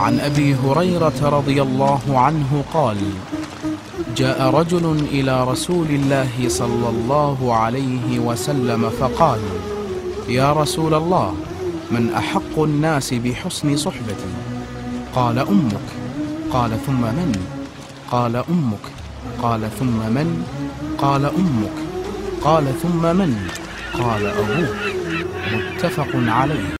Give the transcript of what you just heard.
عن أبي هريرة رضي الله عنه قال جاء رجل إلى رسول الله صلى الله عليه وسلم فقال يا رسول الله من أحق الناس بحسن صحبتي؟ قال أمك. قال ثم من؟ قال أمك. قال ثم من؟ قال أمك. قال ثم من؟ قال أبوك. متفق عليه.